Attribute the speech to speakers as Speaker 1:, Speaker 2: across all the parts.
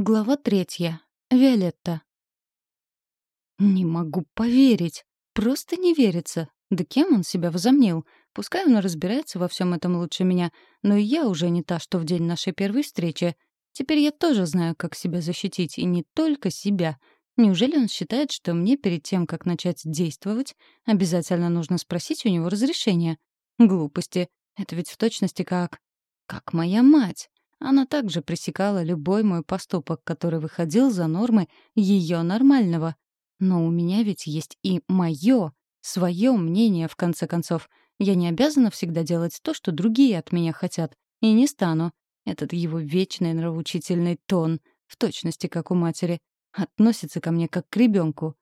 Speaker 1: Глава третья. Виолетта. Не могу поверить. Просто не верится. Да кем он себя возомнил? Пускай он разбирается во всем этом лучше меня, но и я уже не та, что в день нашей первой встречи. Теперь я тоже знаю, как себя защитить, и не только себя. Неужели он считает, что мне перед тем, как начать действовать, обязательно нужно спросить у него разрешения? Глупости. Это ведь в точности как... Как моя мать. Она также пресекала любой мой поступок, который выходил за нормы ее нормального. Но у меня ведь есть и мое, свое мнение, в конце концов. Я не обязана всегда делать то, что другие от меня хотят. И не стану. Этот его вечный нравоучительный тон, в точности как у матери, относится ко мне как к ребенку.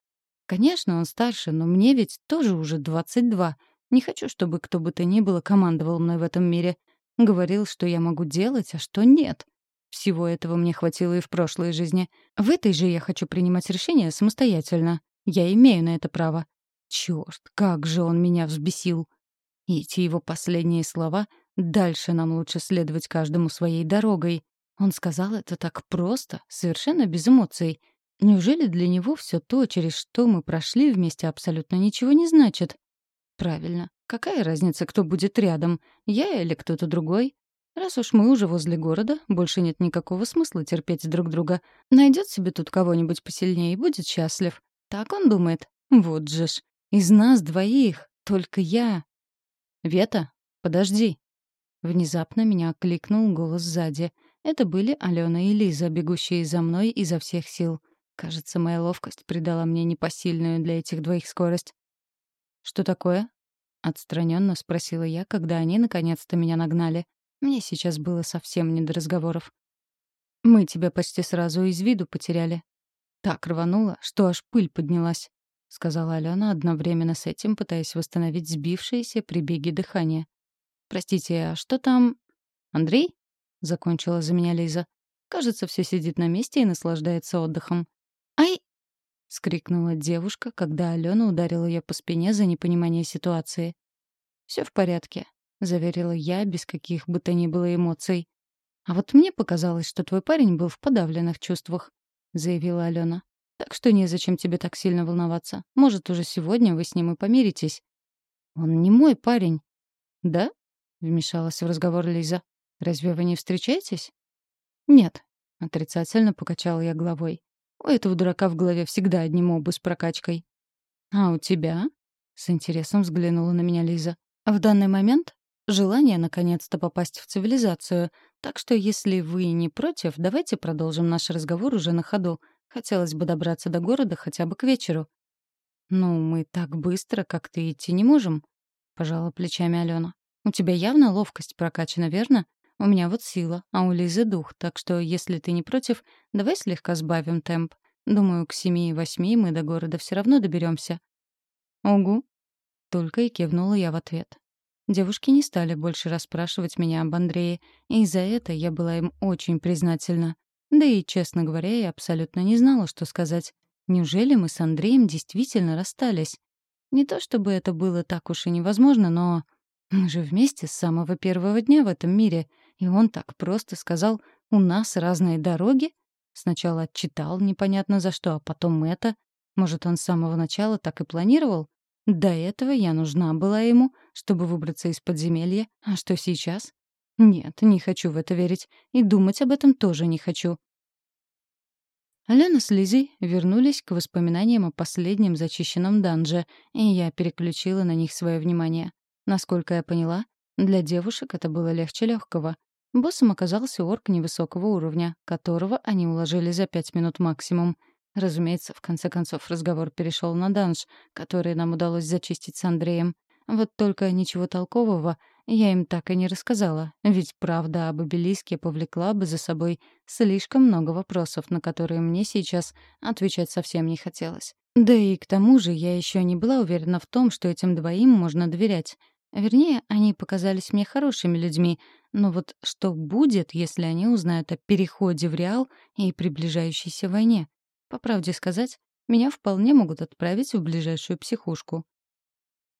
Speaker 1: Конечно, он старше, но мне ведь тоже уже 22. Не хочу, чтобы кто бы то ни было командовал мной в этом мире. Говорил, что я могу делать, а что нет. Всего этого мне хватило и в прошлой жизни. В этой же я хочу принимать решения самостоятельно. Я имею на это право. Чёрт, как же он меня взбесил. И эти его последние слова «дальше нам лучше следовать каждому своей дорогой». Он сказал это так просто, совершенно без эмоций. Неужели для него все то, через что мы прошли вместе, абсолютно ничего не значит? Правильно. Какая разница, кто будет рядом, я или кто-то другой? Раз уж мы уже возле города, больше нет никакого смысла терпеть друг друга. Найдет себе тут кого-нибудь посильнее и будет счастлив. Так он думает. Вот же ж. Из нас двоих. Только я. «Вета, подожди». Внезапно меня окликнул голос сзади. Это были Алена и Лиза, бегущие за мной изо всех сил. Кажется, моя ловкость придала мне непосильную для этих двоих скорость. «Что такое?» — отстраненно спросила я, когда они наконец-то меня нагнали. Мне сейчас было совсем не до разговоров. «Мы тебя почти сразу из виду потеряли». Так рвануло, что аж пыль поднялась, — сказала Алена одновременно с этим, пытаясь восстановить сбившееся при беге дыхание. «Простите, а что там...» «Андрей?» — закончила за меня Лиза. «Кажется, все сидит на месте и наслаждается отдыхом». «Ай!» — скрикнула девушка, когда Алена ударила ее по спине за непонимание ситуации. Все в порядке», — заверила я без каких бы то ни было эмоций. «А вот мне показалось, что твой парень был в подавленных чувствах», — заявила Алена. «Так что незачем тебе так сильно волноваться. Может, уже сегодня вы с ним и помиритесь». «Он не мой парень». «Да?» — вмешалась в разговор Лиза. «Разве вы не встречаетесь?» «Нет», — отрицательно покачала я головой. У этого дурака в голове всегда одни мобы с прокачкой. «А у тебя?» — с интересом взглянула на меня Лиза. «В данный момент желание наконец-то попасть в цивилизацию, так что если вы не против, давайте продолжим наш разговор уже на ходу. Хотелось бы добраться до города хотя бы к вечеру». «Ну, мы так быстро, как ты, идти не можем», — пожала плечами Алена. «У тебя явно ловкость прокачана, верно? У меня вот сила, а у Лизы дух, так что, если ты не против, давай слегка сбавим темп. Думаю, к семи и восьми мы до города все равно доберемся. «Угу», — только и кивнула я в ответ. Девушки не стали больше расспрашивать меня об Андрее, и за это я была им очень признательна. Да и, честно говоря, я абсолютно не знала, что сказать. Неужели мы с Андреем действительно расстались? Не то чтобы это было так уж и невозможно, но мы же вместе с самого первого дня в этом мире — и он так просто сказал «У нас разные дороги?» Сначала отчитал непонятно за что, а потом это. Может, он с самого начала так и планировал? До этого я нужна была ему, чтобы выбраться из подземелья. А что сейчас? Нет, не хочу в это верить. И думать об этом тоже не хочу. Алена с Лизой вернулись к воспоминаниям о последнем зачищенном данже, и я переключила на них свое внимание. Насколько я поняла, для девушек это было легче легкого. Боссом оказался орк невысокого уровня, которого они уложили за пять минут максимум. Разумеется, в конце концов разговор перешел на данж, который нам удалось зачистить с Андреем. Вот только ничего толкового я им так и не рассказала, ведь правда об обелиске повлекла бы за собой слишком много вопросов, на которые мне сейчас отвечать совсем не хотелось. Да и к тому же я еще не была уверена в том, что этим двоим можно доверять. Вернее, они показались мне хорошими людьми, но вот что будет, если они узнают о переходе в Реал и приближающейся войне? По правде сказать, меня вполне могут отправить в ближайшую психушку.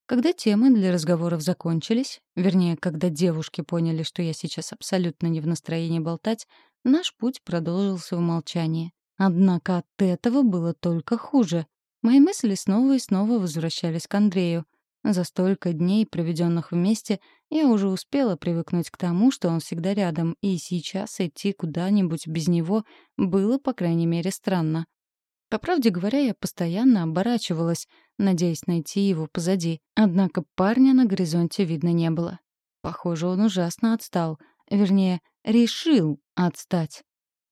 Speaker 1: Когда темы для разговоров закончились, вернее, когда девушки поняли, что я сейчас абсолютно не в настроении болтать, Наш путь продолжился в молчании. Однако от этого было только хуже. Мои мысли снова и снова возвращались к Андрею. За столько дней, проведенных вместе, я уже успела привыкнуть к тому, что он всегда рядом, и сейчас идти куда-нибудь без него было, по крайней мере, странно. По правде говоря, я постоянно оборачивалась, надеясь найти его позади. Однако парня на горизонте видно не было. Похоже, он ужасно отстал. Вернее, решил отстать.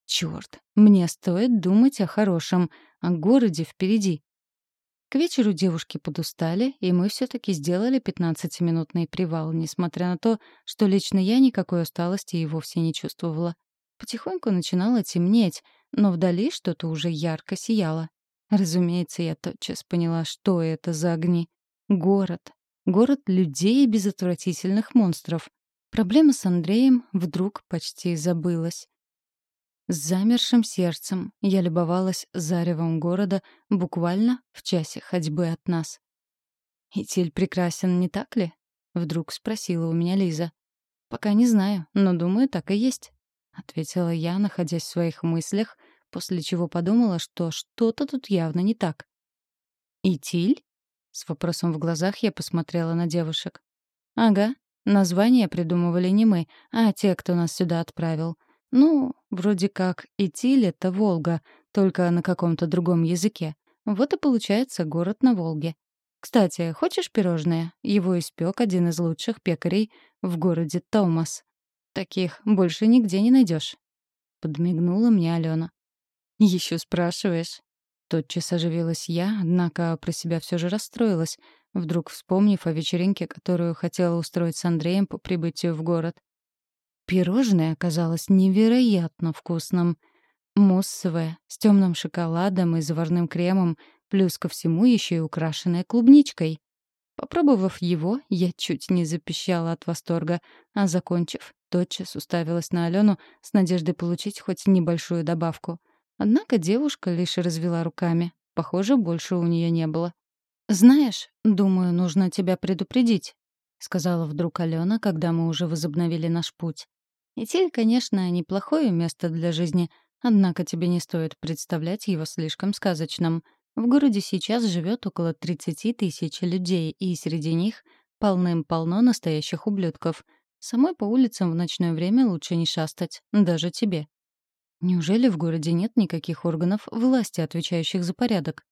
Speaker 1: Чёрт, мне стоит думать о хорошем, о городе впереди. К вечеру девушки подустали, и мы все таки сделали пятнадцатиминутный привал, несмотря на то, что лично я никакой усталости и вовсе не чувствовала. Потихоньку начинало темнеть, но вдали что-то уже ярко сияло. Разумеется, я тотчас поняла, что это за огни. Город. Город людей без отвратительных монстров. Проблема с Андреем вдруг почти забылась. С замершим сердцем я любовалась заревом города буквально в часе ходьбы от нас. «Итиль прекрасен, не так ли?» — вдруг спросила у меня Лиза. «Пока не знаю, но думаю, так и есть», — ответила я, находясь в своих мыслях, после чего подумала, что что-то тут явно не так. «Итиль?» — с вопросом в глазах я посмотрела на девушек. «Ага, название придумывали не мы, а те, кто нас сюда отправил. Ну, вроде как Итиль — это Волга, только на каком-то другом языке. Вот и получается город на Волге. Кстати, хочешь пирожное? Его испек один из лучших пекарей в городе Томас. Таких больше нигде не найдешь. Подмигнула мне Алена. Еще спрашиваешь? Тотчас оживилась я, однако про себя все же расстроилась, вдруг вспомнив о вечеринке, которую хотела устроить с Андреем по прибытию в город. Пирожное оказалось невероятно вкусным. Муссовое, с темным шоколадом и заварным кремом, плюс ко всему еще и украшенное клубничкой. Попробовав его, я чуть не запищала от восторга, а закончив, тотчас уставилась на Алену с надеждой получить хоть небольшую добавку. Однако девушка лишь развела руками. Похоже, больше у нее не было. «Знаешь, думаю, нужно тебя предупредить», — сказала вдруг Алена, когда мы уже возобновили наш путь. Итиль, конечно, неплохое место для жизни, однако тебе не стоит представлять его слишком сказочным. В городе сейчас живет около 30 тысяч людей, и среди них полным-полно настоящих ублюдков. Самой по улицам в ночное время лучше не шастать, даже тебе. Неужели в городе нет никаких органов власти, отвечающих за порядок?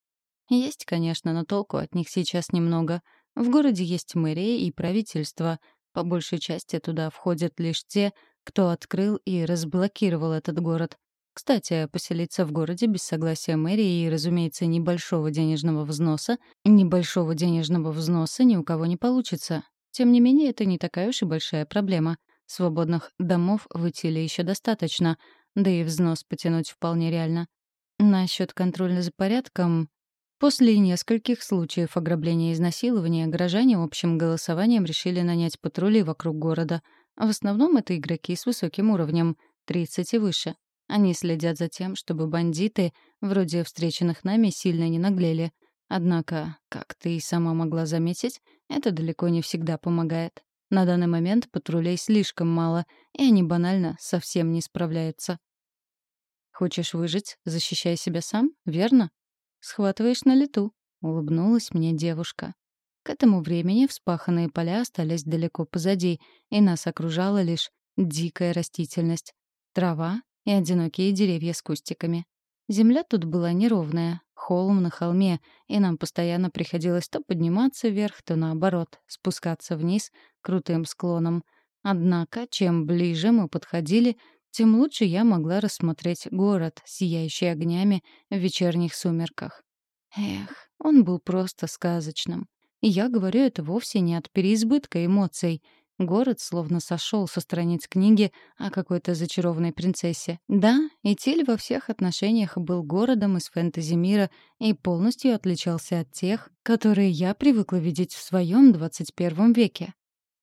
Speaker 1: Есть, конечно, но толку от них сейчас немного. В городе есть мэрия и правительство. По большей части туда входят лишь те, кто открыл и разблокировал этот город. Кстати, поселиться в городе без согласия мэрии и, разумеется, небольшого денежного взноса, небольшого денежного взноса ни у кого не получится. Тем не менее, это не такая уж и большая проблема. Свободных домов в Итиле еще достаточно, да и взнос потянуть вполне реально. Насчет контроля за порядком... После нескольких случаев ограбления и изнасилования горожане общим голосованием решили нанять патрули вокруг города — в основном это игроки с высоким уровнем, 30 и выше. Они следят за тем, чтобы бандиты, вроде встреченных нами, сильно не наглели. Однако, как ты и сама могла заметить, это далеко не всегда помогает. На данный момент патрулей слишком мало, и они банально совсем не справляются. «Хочешь выжить, защищай себя сам, верно?» «Схватываешь на лету», — улыбнулась мне девушка. К этому времени вспаханные поля остались далеко позади, и нас окружала лишь дикая растительность, трава и одинокие деревья с кустиками. Земля тут была неровная, холм на холме, и нам постоянно приходилось то подниматься вверх, то наоборот, спускаться вниз крутым склоном. Однако, чем ближе мы подходили, тем лучше я могла рассмотреть город, сияющий огнями в вечерних сумерках. Эх, он был просто сказочным. Я говорю это вовсе не от переизбытка эмоций. Город словно сошел со страниц книги о какой-то зачарованной принцессе. Да, Итиль во всех отношениях был городом из фэнтези-мира и полностью отличался от тех, которые я привыкла видеть в своем 21 веке.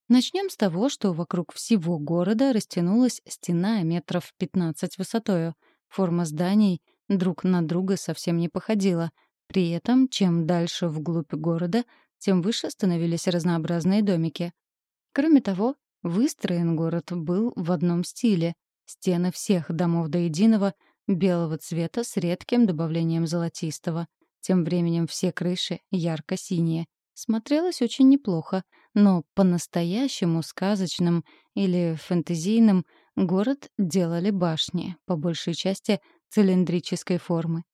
Speaker 1: Начнем с того, что вокруг всего города растянулась стена метров 15 высотою. Форма зданий друг на друга совсем не походила. При этом, чем дальше вглубь города, тем выше становились разнообразные домики. Кроме того, выстроен город был в одном стиле. Стены всех домов до единого белого цвета с редким добавлением золотистого. Тем временем все крыши ярко-синие. Смотрелось очень неплохо, но по-настоящему сказочным или фэнтезийным город делали башни, по большей части цилиндрической формы.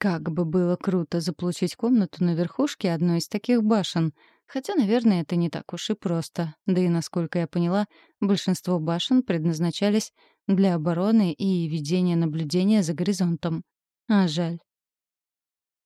Speaker 1: Как бы было круто заполучить комнату на верхушке одной из таких башен. Хотя, наверное, это не так уж и просто. Да и, насколько я поняла, большинство башен предназначались для обороны и ведения наблюдения за горизонтом. А жаль.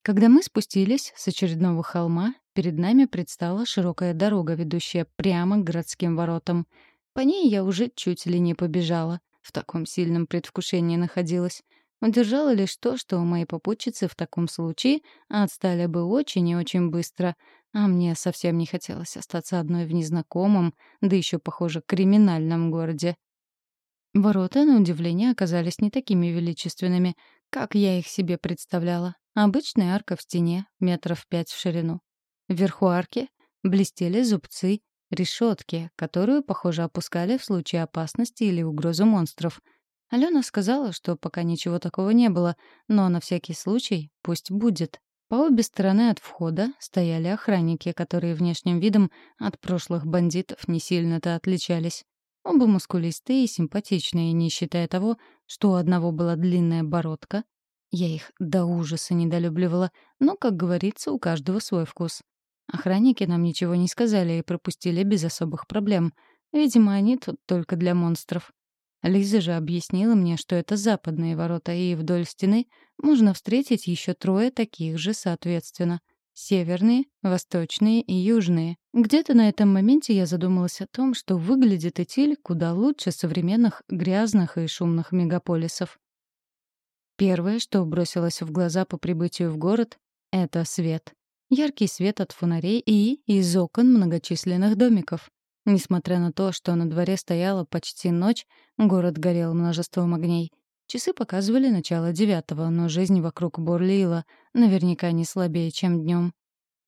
Speaker 1: Когда мы спустились с очередного холма, перед нами предстала широкая дорога, ведущая прямо к городским воротам. По ней я уже чуть ли не побежала. В таком сильном предвкушении находилась. Удержало лишь то, что мои попутчицы в таком случае отстали бы очень и очень быстро, а мне совсем не хотелось остаться одной в незнакомом, да еще, похоже, криминальном городе. Ворота, на удивление, оказались не такими величественными, как я их себе представляла. Обычная арка в стене, метров пять в ширину. Вверху арки блестели зубцы, решетки, которую, похоже, опускали в случае опасности или угрозы монстров — Алена сказала, что пока ничего такого не было, но на всякий случай пусть будет. По обе стороны от входа стояли охранники, которые внешним видом от прошлых бандитов не сильно-то отличались. Оба мускулистые и симпатичные, не считая того, что у одного была длинная бородка. Я их до ужаса недолюбливала, но, как говорится, у каждого свой вкус. Охранники нам ничего не сказали и пропустили без особых проблем. Видимо, они тут только для монстров. Лиза же объяснила мне, что это западные ворота, и вдоль стены можно встретить еще трое таких же соответственно. Северные, восточные и южные. Где-то на этом моменте я задумалась о том, что выглядит Этиль куда лучше современных грязных и шумных мегаполисов. Первое, что бросилось в глаза по прибытию в город — это свет. Яркий свет от фонарей и из окон многочисленных домиков. Несмотря на то, что на дворе стояла почти ночь, город горел множеством огней. Часы показывали начало девятого, но жизнь вокруг бурлила, наверняка не слабее, чем днем.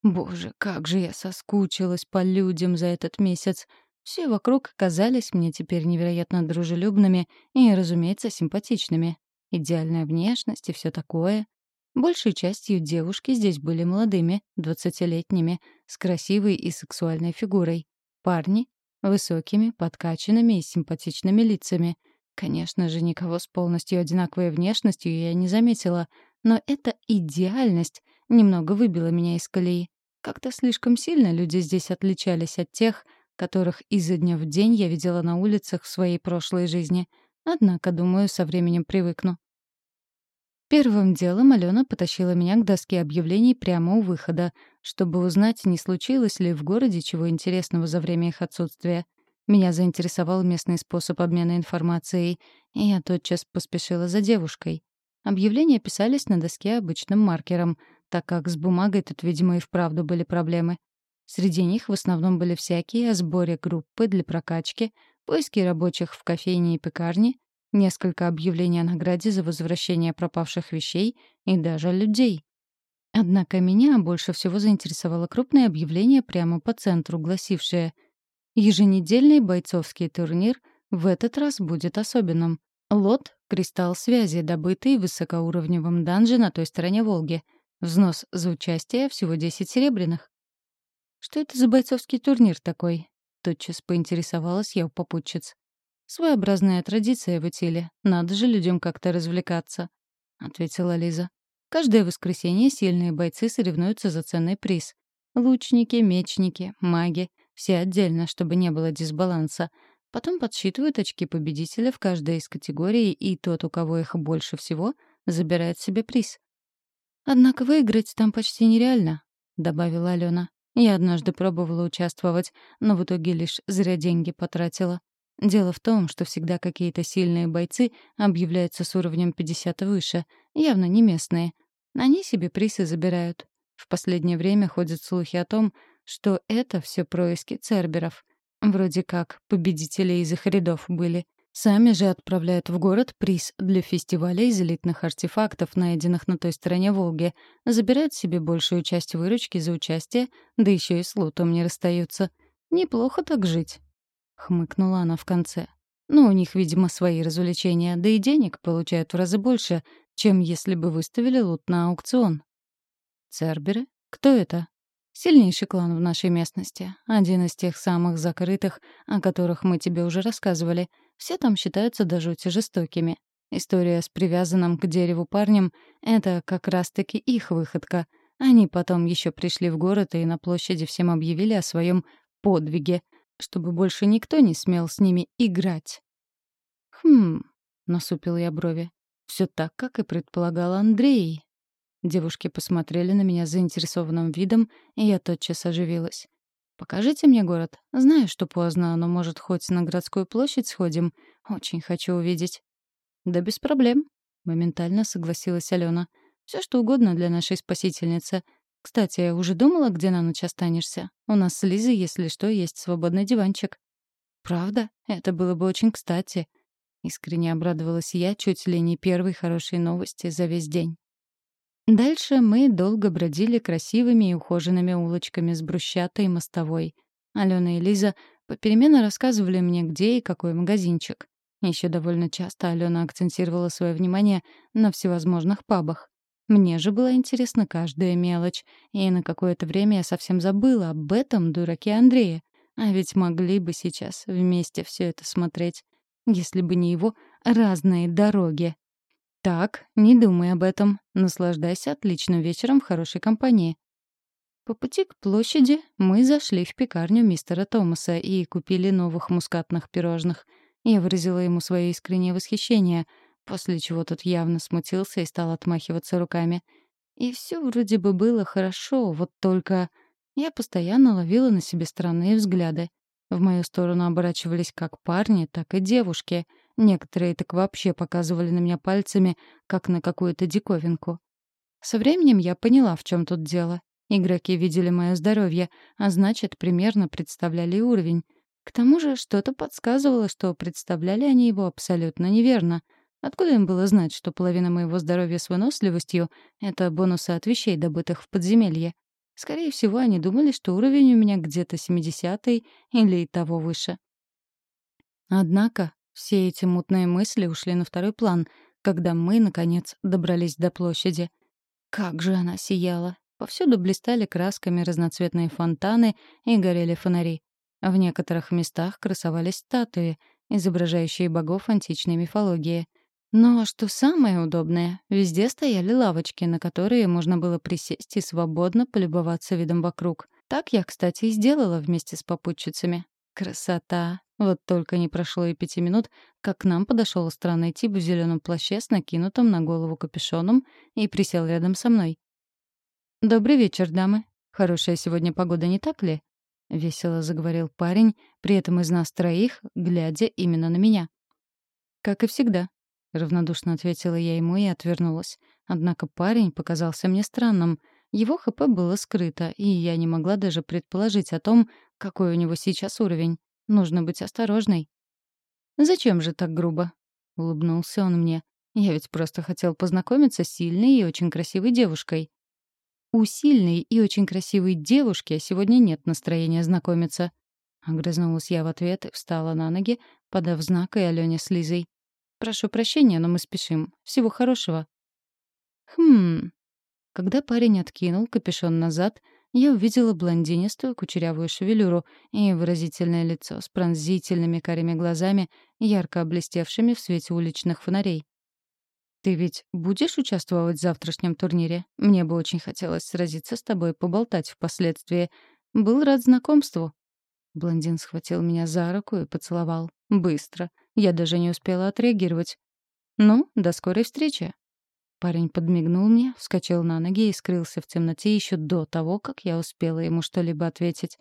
Speaker 1: Боже, как же я соскучилась по людям за этот месяц. Все вокруг казались мне теперь невероятно дружелюбными и, разумеется, симпатичными. Идеальная внешность и все такое. Большей частью девушки здесь были молодыми, двадцатилетними, с красивой и сексуальной фигурой. Парни — высокими, подкачанными и симпатичными лицами. Конечно же, никого с полностью одинаковой внешностью я не заметила, но эта идеальность немного выбила меня из колеи. Как-то слишком сильно люди здесь отличались от тех, которых изо дня в день я видела на улицах в своей прошлой жизни. Однако, думаю, со временем привыкну. Первым делом Алена потащила меня к доске объявлений прямо у выхода, чтобы узнать, не случилось ли в городе чего интересного за время их отсутствия. Меня заинтересовал местный способ обмена информацией, и я тотчас поспешила за девушкой. Объявления писались на доске обычным маркером, так как с бумагой тут, видимо, и вправду были проблемы. Среди них в основном были всякие о сборе группы для прокачки, поиски рабочих в кофейне и пекарне, несколько объявлений о награде за возвращение пропавших вещей и даже людей. Однако меня больше всего заинтересовало крупное объявление прямо по центру, гласившее «Еженедельный бойцовский турнир в этот раз будет особенным. Лот — кристалл связи, добытый в высокоуровневом данже на той стороне Волги. Взнос за участие всего 10 серебряных». «Что это за бойцовский турнир такой?» — тотчас поинтересовалась я у попутчиц. «Своеобразная традиция в Итиле. Надо же людям как-то развлекаться», — ответила Лиза. «Каждое воскресенье сильные бойцы соревнуются за ценный приз. Лучники, мечники, маги — все отдельно, чтобы не было дисбаланса. Потом подсчитывают очки победителя в каждой из категорий, и тот, у кого их больше всего, забирает себе приз. «Однако выиграть там почти нереально», — добавила Алена. «Я однажды пробовала участвовать, но в итоге лишь зря деньги потратила. Дело в том, что всегда какие-то сильные бойцы объявляются с уровнем 50 выше, явно не местные. Они себе призы забирают. В последнее время ходят слухи о том, что это все происки церберов. Вроде как победители из их рядов были. Сами же отправляют в город приз для фестиваля из элитных артефактов, найденных на той стороне Волги, забирают себе большую часть выручки за участие, да еще и с лутом не расстаются. Неплохо так жить. — хмыкнула она в конце. Ну, у них, видимо, свои развлечения, да и денег получают в разы больше, чем если бы выставили лут на аукцион. Церберы? Кто это? Сильнейший клан в нашей местности. Один из тех самых закрытых, о которых мы тебе уже рассказывали. Все там считаются до жути жестокими. История с привязанным к дереву парнем — это как раз-таки их выходка. Они потом еще пришли в город и на площади всем объявили о своем подвиге, чтобы больше никто не смел с ними играть. «Хм...» — насупил я брови. Все так, как и предполагал Андрей. Девушки посмотрели на меня заинтересованным видом, и я тотчас оживилась. «Покажите мне город. Знаю, что поздно, но, может, хоть на городскую площадь сходим? Очень хочу увидеть». «Да без проблем», — моментально согласилась Алена. Все что угодно для нашей спасительницы. Кстати, уже думала, где на ночь останешься? У нас с Лизой, если что, есть свободный диванчик». «Правда? Это было бы очень кстати». Искренне обрадовалась я чуть ли не первой хорошей новости за весь день. Дальше мы долго бродили красивыми и ухоженными улочками с брусчатой и мостовой. Алена и Лиза попеременно рассказывали мне, где и какой магазинчик. Еще довольно часто Алена акцентировала свое внимание на всевозможных пабах. Мне же была интересна каждая мелочь, и на какое-то время я совсем забыла об этом дураке Андрея. А ведь могли бы сейчас вместе все это смотреть, если бы не его разные дороги. Так, не думай об этом. Наслаждайся отличным вечером в хорошей компании. По пути к площади мы зашли в пекарню мистера Томаса и купили новых мускатных пирожных. Я выразила ему свое искреннее восхищение, после чего тот явно смутился и стал отмахиваться руками. И все вроде бы было хорошо, вот только я постоянно ловила на себе странные взгляды. В мою сторону оборачивались как парни, так и девушки — Некоторые так вообще показывали на меня пальцами, как на какую-то диковинку. Со временем я поняла, в чем тут дело. Игроки видели мое здоровье, а значит, примерно представляли уровень. К тому же что-то подсказывало, что представляли они его абсолютно неверно. Откуда им было знать, что половина моего здоровья с выносливостью — это бонусы от вещей, добытых в подземелье? Скорее всего, они думали, что уровень у меня где-то 70-й или и того выше. Однако все эти мутные мысли ушли на второй план, когда мы, наконец, добрались до площади. Как же она сияла! Повсюду блистали красками разноцветные фонтаны и горели фонари. В некоторых местах красовались статуи, изображающие богов античной мифологии. Но что самое удобное, везде стояли лавочки, на которые можно было присесть и свободно полюбоваться видом вокруг. Так я, кстати, и сделала вместе с попутчицами. Красота! Вот только не прошло и пяти минут, как к нам подошел странный тип в зеленом плаще с накинутым на голову капюшоном и присел рядом со мной. «Добрый вечер, дамы. Хорошая сегодня погода, не так ли?» — весело заговорил парень, при этом из нас троих, глядя именно на меня. «Как и всегда», — равнодушно ответила я ему и отвернулась. Однако парень показался мне странным. Его ХП было скрыто, и я не могла даже предположить о том, какой у него сейчас уровень. Нужно быть осторожной. «Зачем же так грубо?» — улыбнулся он мне. «Я ведь просто хотел познакомиться с сильной и очень красивой девушкой». «У сильной и очень красивой девушки сегодня нет настроения знакомиться». Огрызнулась я в ответ и встала на ноги, подав знак и Алёне с Лизой. «Прошу прощения, но мы спешим. Всего хорошего». «Хм...» Когда парень откинул капюшон назад — я увидела блондинистую кучерявую шевелюру и выразительное лицо с пронзительными карими глазами, ярко блестевшими в свете уличных фонарей. «Ты ведь будешь участвовать в завтрашнем турнире? Мне бы очень хотелось сразиться с тобой, поболтать впоследствии. Был рад знакомству». Блондин схватил меня за руку и поцеловал. Быстро. Я даже не успела отреагировать. «Ну, до скорой встречи», Парень подмигнул мне, вскочил на ноги и скрылся в темноте еще до того, как я успела ему что-либо ответить.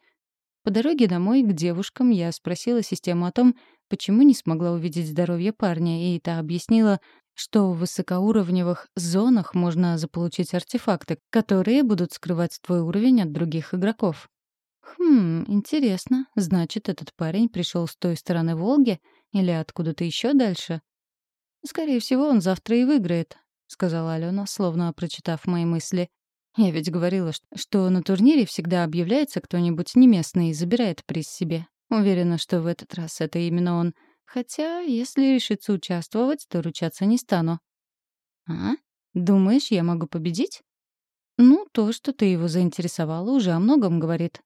Speaker 1: По дороге домой к девушкам я спросила систему о том, почему не смогла увидеть здоровье парня, и та объяснила, что в высокоуровневых зонах можно заполучить артефакты, которые будут скрывать твой уровень от других игроков. Хм, интересно. Значит, этот парень пришел с той стороны Волги или откуда-то еще дальше? Скорее всего, он завтра и выиграет, — сказала Алена, словно прочитав мои мысли. «Я ведь говорила, что на турнире всегда объявляется кто-нибудь неместный и забирает приз себе. Уверена, что в этот раз это именно он. Хотя, если решится участвовать, то ручаться не стану. «А? Думаешь, я могу победить?» «Ну, то, что ты его заинтересовала, уже о многом говорит».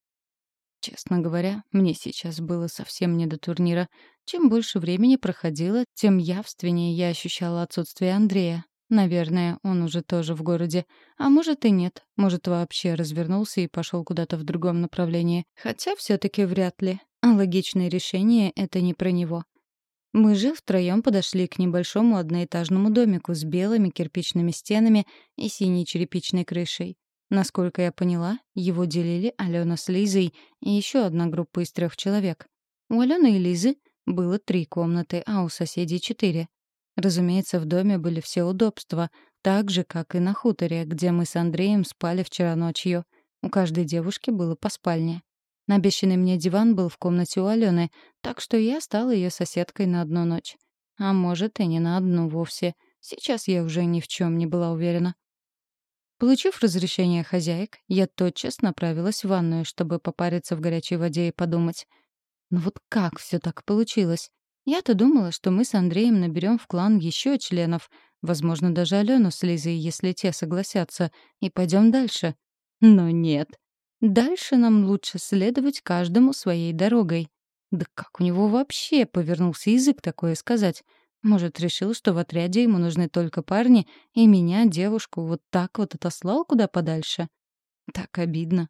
Speaker 1: Честно говоря, мне сейчас было совсем не до турнира. Чем больше времени проходило, тем явственнее я ощущала отсутствие Андрея. Наверное, он уже тоже в городе. А может и нет. Может, вообще развернулся и пошел куда-то в другом направлении. Хотя все таки вряд ли. Логичное решение — это не про него. Мы же втроем подошли к небольшому одноэтажному домику с белыми кирпичными стенами и синей черепичной крышей. Насколько я поняла, его делили Алена с Лизой и еще одна группа из трех человек. У Алены и Лизы было три комнаты, а у соседей четыре. Разумеется, в доме были все удобства, так же, как и на хуторе, где мы с Андреем спали вчера ночью. У каждой девушки было по спальне. Обещанный мне диван был в комнате у Алены, так что я стала ее соседкой на одну ночь. А может, и не на одну вовсе. Сейчас я уже ни в чем не была уверена. Получив разрешение хозяек, я тотчас направилась в ванную, чтобы попариться в горячей воде и подумать. Ну вот как все так получилось? Я-то думала, что мы с Андреем наберем в клан еще членов, возможно, даже Алену с Лизой, если те согласятся, и пойдем дальше. Но нет. Дальше нам лучше следовать каждому своей дорогой. Да как у него вообще повернулся язык такое сказать? Может, решил, что в отряде ему нужны только парни, и меня, девушку, вот так вот отослал куда подальше? Так обидно.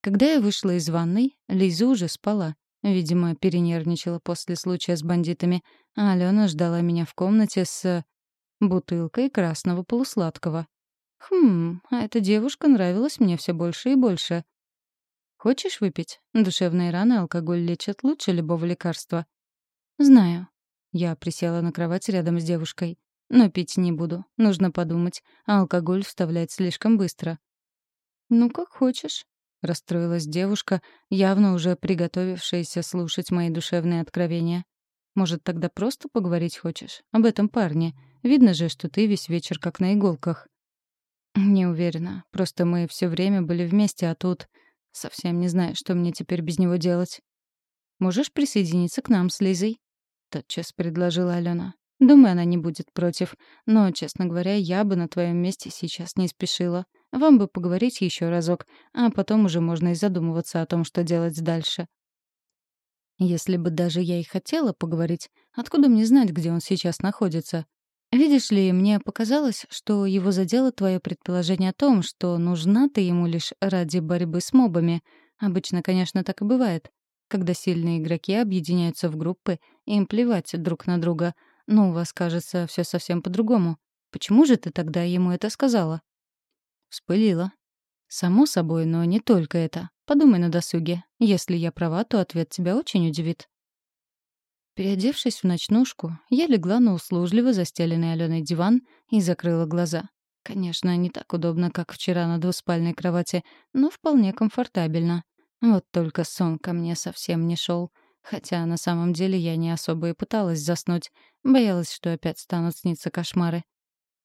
Speaker 1: Когда я вышла из ванной, Лиза уже спала. Видимо, перенервничала после случая с бандитами, а Алена ждала меня в комнате с бутылкой красного полусладкого. Хм, а эта девушка нравилась мне все больше и больше. Хочешь выпить? Душевные раны алкоголь лечат лучше любого лекарства. Знаю. Я присела на кровать рядом с девушкой. Но пить не буду. Нужно подумать. А алкоголь вставлять слишком быстро. Ну, как хочешь. Расстроилась девушка, явно уже приготовившаяся слушать мои душевные откровения. Может, тогда просто поговорить хочешь? Об этом парне. Видно же, что ты весь вечер как на иголках. «Не уверена. Просто мы все время были вместе, а тут... Совсем не знаю, что мне теперь без него делать». «Можешь присоединиться к нам с Лизой?» Тотчас предложила Алена. «Думаю, она не будет против. Но, честно говоря, я бы на твоем месте сейчас не спешила. Вам бы поговорить еще разок, а потом уже можно и задумываться о том, что делать дальше». Если бы даже я и хотела поговорить, откуда мне знать, где он сейчас находится? Видишь ли, мне показалось, что его задело твое предположение о том, что нужна ты ему лишь ради борьбы с мобами. Обычно, конечно, так и бывает. Когда сильные игроки объединяются в группы, им плевать друг на друга. Но у вас, кажется, все совсем по-другому. Почему же ты тогда ему это сказала? Вспылила. Само собой, но не только это. Подумай на досуге. Если я права, то ответ тебя очень удивит. Переодевшись в ночнушку, я легла на услужливо застеленный Аленой диван и закрыла глаза. Конечно, не так удобно, как вчера на двуспальной кровати, но вполне комфортабельно. Вот только сон ко мне совсем не шел. Хотя на самом деле я не особо и пыталась заснуть. Боялась, что опять станут сниться кошмары.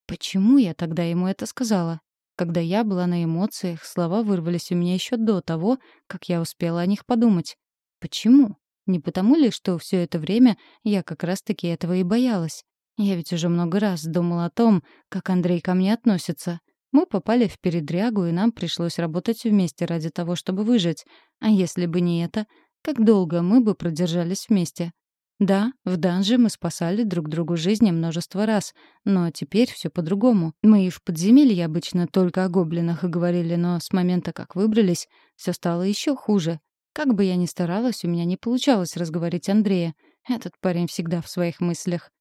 Speaker 1: Почему я тогда ему это сказала? Когда я была на эмоциях, слова вырвались у меня еще до того, как я успела о них подумать. Почему? Не потому ли, что все это время я как раз-таки этого и боялась? Я ведь уже много раз думала о том, как Андрей ко мне относится. Мы попали в передрягу, и нам пришлось работать вместе ради того, чтобы выжить. А если бы не это, как долго мы бы продержались вместе? Да, в данже мы спасали друг другу жизни множество раз, но теперь все по-другому. Мы и в подземелье обычно только о гоблинах и говорили, но с момента, как выбрались, все стало еще хуже. Как бы я ни старалась, у меня не получалось разговорить Андрея. Этот парень всегда в своих мыслях.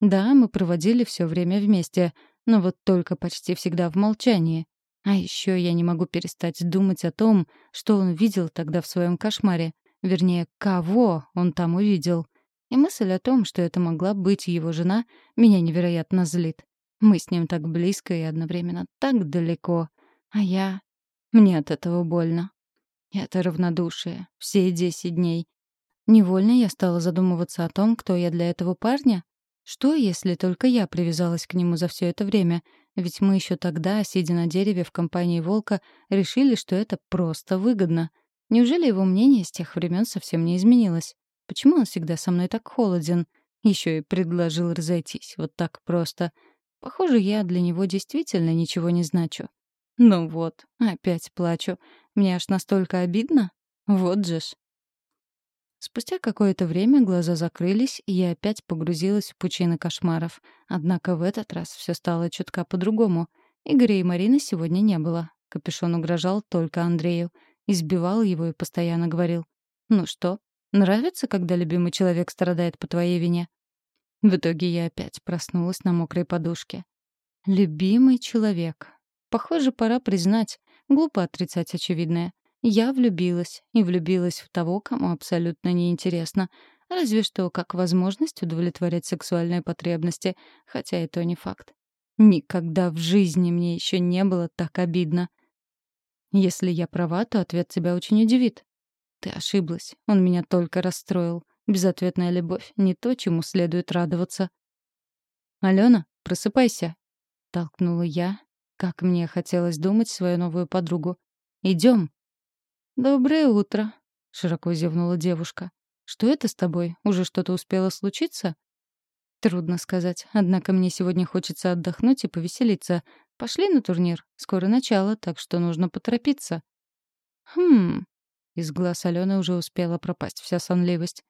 Speaker 1: Да, мы проводили все время вместе, но вот только почти всегда в молчании. А еще я не могу перестать думать о том, что он видел тогда в своем кошмаре. Вернее, кого он там увидел. И мысль о том, что это могла быть его жена, меня невероятно злит. Мы с ним так близко и одновременно так далеко. А я... Мне от этого больно. Это равнодушие. Все десять дней. Невольно я стала задумываться о том, кто я для этого парня. Что, если только я привязалась к нему за все это время? Ведь мы еще тогда, сидя на дереве в компании волка, решили, что это просто выгодно. Неужели его мнение с тех времен совсем не изменилось? Почему он всегда со мной так холоден? Еще и предложил разойтись. Вот так просто. Похоже, я для него действительно ничего не значу. Ну вот, опять плачу. Мне аж настолько обидно. Вот же ж. Спустя какое-то время глаза закрылись, и я опять погрузилась в пучины кошмаров. Однако в этот раз все стало чутка по-другому. Игоря и Марины сегодня не было. Капюшон угрожал только Андрею. Избивал его и постоянно говорил. «Ну что, нравится, когда любимый человек страдает по твоей вине?» В итоге я опять проснулась на мокрой подушке. «Любимый человек». Похоже, пора признать. Глупо отрицать очевидное. Я влюбилась, и влюбилась в того, кому абсолютно неинтересно. Разве что как возможность удовлетворять сексуальные потребности, хотя и то не факт. Никогда в жизни мне еще не было так обидно. Если я права, то ответ тебя очень удивит. Ты ошиблась. Он меня только расстроил. Безответная любовь — не то, чему следует радоваться. «Алена, просыпайся!» — толкнула я, как мне хотелось думать свою новую подругу. «Идем!» «Доброе утро», — широко зевнула девушка. «Что это с тобой? Уже что-то успело случиться?» «Трудно сказать. Однако мне сегодня хочется отдохнуть и повеселиться. Пошли на турнир. Скоро начало, так что нужно поторопиться». «Хм...» Из глаз Алены уже успела пропасть вся сонливость.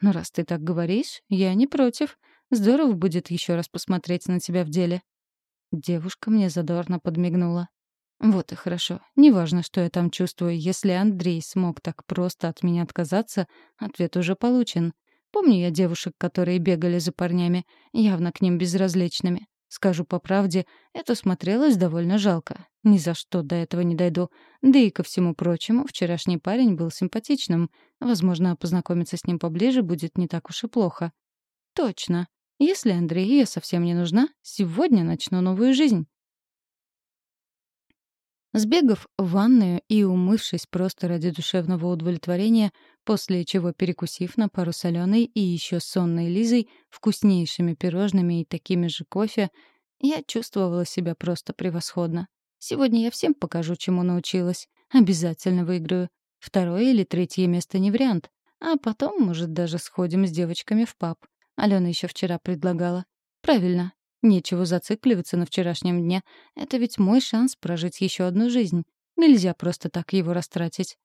Speaker 1: «Ну, раз ты так говоришь, я не против. Здорово будет еще раз посмотреть на тебя в деле». Девушка мне задорно подмигнула. Вот и хорошо. Неважно, что я там чувствую. Если Андрей смог так просто от меня отказаться, ответ уже получен. Помню я девушек, которые бегали за парнями, явно к ним безразличными. Скажу по правде, это смотрелось довольно жалко. Ни за что до этого не дойду. Да и ко всему прочему, вчерашний парень был симпатичным. Возможно, познакомиться с ним поближе будет не так уж и плохо. Точно. Если Андрею я совсем не нужна, сегодня начну новую жизнь. Сбегав в ванную и умывшись просто ради душевного удовлетворения, после чего перекусив на пару соленой и еще сонной Лизой вкуснейшими пирожными и такими же кофе, я чувствовала себя просто превосходно. Сегодня я всем покажу, чему научилась. Обязательно выиграю. Второе или третье место не вариант. А потом, может, даже сходим с девочками в паб. Алена еще вчера предлагала. Правильно, Нечего зацикливаться на вчерашнем дне. Это ведь мой шанс прожить еще одну жизнь. Нельзя просто так его растратить.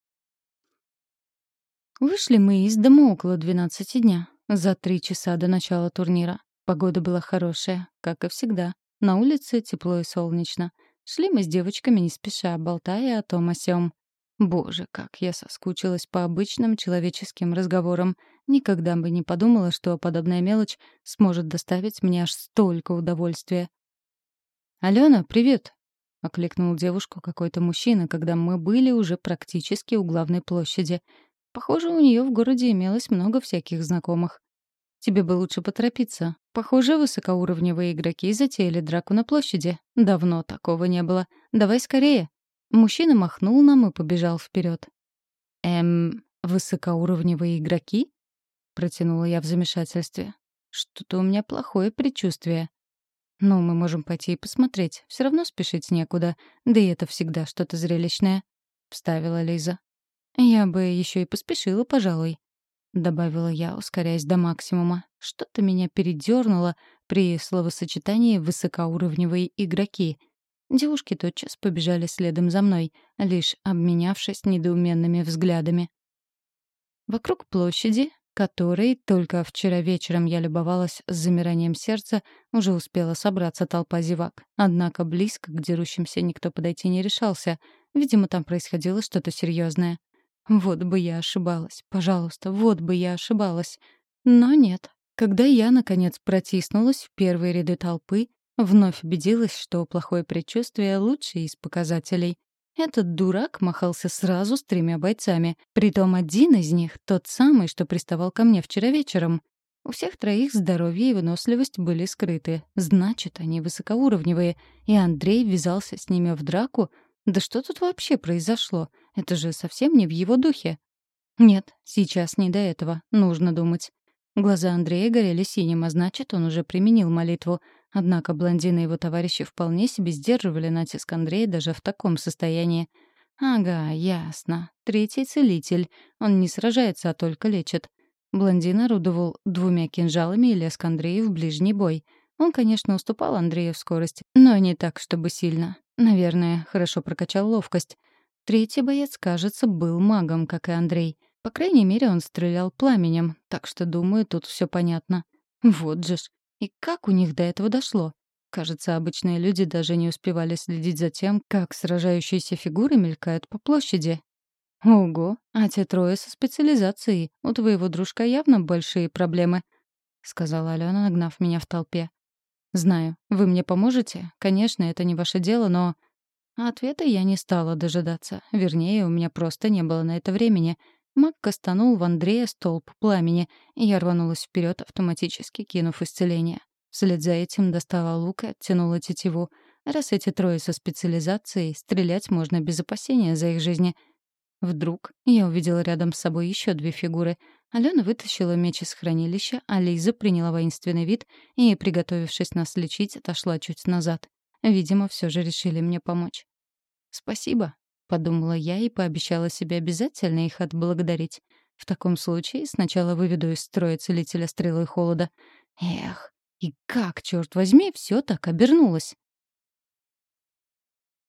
Speaker 1: Вышли мы из дома около 12 дня, за три часа до начала турнира. Погода была хорошая, как и всегда. На улице тепло и солнечно. Шли мы с девочками не спеша, болтая о том о сём. Боже, как я соскучилась по обычным человеческим разговорам. Никогда бы не подумала, что подобная мелочь сможет доставить мне аж столько удовольствия. «Алена, привет!» — окликнул девушку какой-то мужчина, когда мы были уже практически у главной площади. Похоже, у нее в городе имелось много всяких знакомых. «Тебе бы лучше поторопиться. Похоже, высокоуровневые игроки затеяли драку на площади. Давно такого не было. Давай скорее!» Мужчина махнул нам и побежал вперед. «Эм, высокоуровневые игроки?» — протянула я в замешательстве. «Что-то у меня плохое предчувствие». «Ну, мы можем пойти и посмотреть. Все равно спешить некуда. Да и это всегда что-то зрелищное», — вставила Лиза. «Я бы еще и поспешила, пожалуй», — добавила я, ускоряясь до максимума. Что-то меня передернуло при словосочетании «высокоуровневые игроки», — Девушки тотчас побежали следом за мной, лишь обменявшись недоуменными взглядами. Вокруг площади, которой только вчера вечером я любовалась с замиранием сердца, уже успела собраться толпа зевак. Однако близко к дерущимся никто подойти не решался. Видимо, там происходило что-то серьезное. Вот бы я ошибалась. Пожалуйста, вот бы я ошибалась. Но нет. Когда я, наконец, протиснулась в первые ряды толпы, Вновь убедилась, что плохое предчувствие — лучший из показателей. Этот дурак махался сразу с тремя бойцами. Притом один из них — тот самый, что приставал ко мне вчера вечером. У всех троих здоровье и выносливость были скрыты. Значит, они высокоуровневые. И Андрей ввязался с ними в драку. Да что тут вообще произошло? Это же совсем не в его духе. Нет, сейчас не до этого. Нужно думать. Глаза Андрея горели синим, а значит, он уже применил молитву. Однако блондины и его товарищи вполне себе сдерживали натиск Андрея даже в таком состоянии. Ага, ясно. Третий целитель. Он не сражается, а только лечит. Блондин орудовал двумя кинжалами и лез к Андрею в ближний бой. Он, конечно, уступал Андрею в скорости, но не так, чтобы сильно. Наверное, хорошо прокачал ловкость. Третий боец, кажется, был магом, как и Андрей. По крайней мере, он стрелял пламенем, так что, думаю, тут все понятно. Вот же ж. И как у них до этого дошло? Кажется, обычные люди даже не успевали следить за тем, как сражающиеся фигуры мелькают по площади. «Ого, а те трое со специализацией. У твоего дружка явно большие проблемы», — сказала Алена, нагнав меня в толпе. «Знаю. Вы мне поможете? Конечно, это не ваше дело, но...» Ответа я не стала дожидаться. Вернее, у меня просто не было на это времени. Маг кастанул в Андрея столб пламени, и я рванулась вперед, автоматически кинув исцеление. Вслед за этим достала лук и оттянула тетиву. Раз эти трое со специализацией, стрелять можно без опасения за их жизни — Вдруг я увидела рядом с собой еще две фигуры. Алена вытащила меч из хранилища, а Лиза приняла воинственный вид и, приготовившись нас лечить, отошла чуть назад. Видимо, все же решили мне помочь. «Спасибо», — подумала я и пообещала себе обязательно их отблагодарить. В таком случае сначала выведу из строя целителя стрелы холода. Эх, и как, черт возьми, все так обернулось.